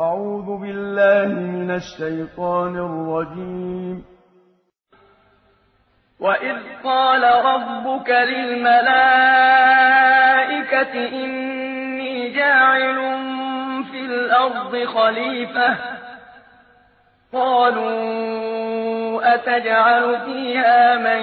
أعوذ بالله من الشيطان الرجيم. وإذ قال ربك للملائكة إني جاعل في الأرض خليفة قالوا أتجعل فيها من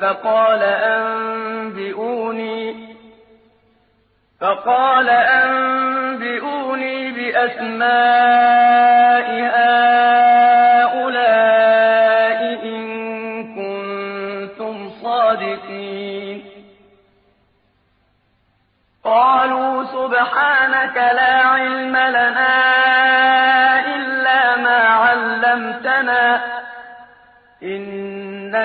فقال أنبئوني فقال أنبئوني بأسماء هؤلاء إن كنتم صادقين. قالوا سبحانك لا علم لنا